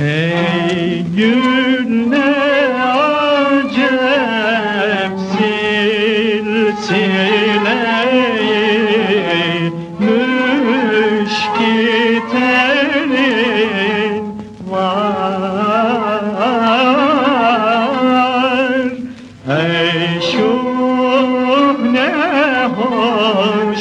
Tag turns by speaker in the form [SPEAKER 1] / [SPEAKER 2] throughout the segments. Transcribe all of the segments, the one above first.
[SPEAKER 1] Ey gün ne acep silsileyi müşkiterin var. Ey şu ne hoş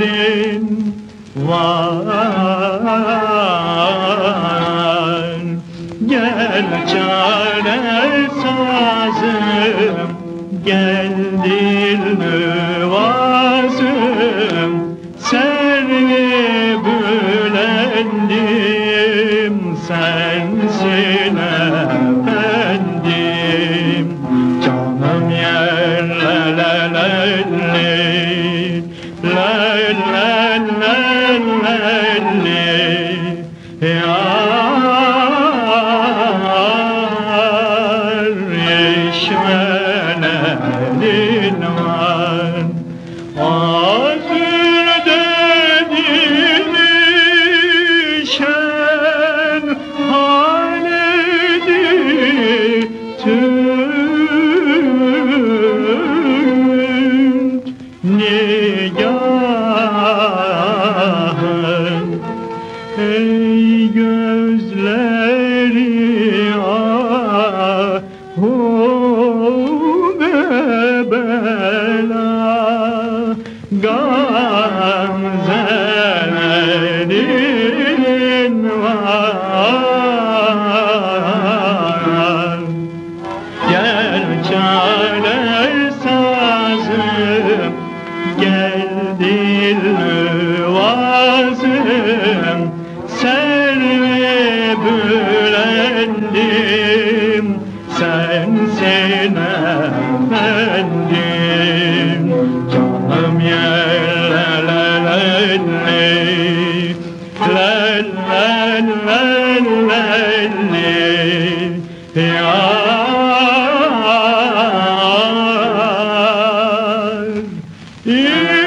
[SPEAKER 1] işvelerin var. Gel çare sazım Gel dil nüvazım Yar işvelerin Ey gözleri ah hu bela gamzelerin var. Gel çare sazım Gel dil nüvazım efendim Sensin efendim Canım yerlelelelli Lelelelelli Ya Yeah.